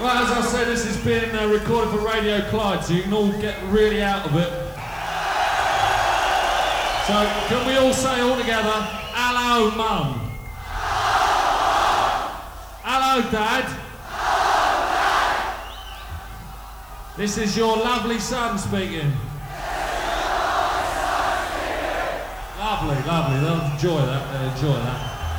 Well, as I said, this has been uh, recorded for Radio Clyde, so you can all get really out of it. So, can we all say all together, hello, Mum? Hello, Dad? This is your lovely son speaking. Lovely, lovely. They'll enjoy that. They'll enjoy that.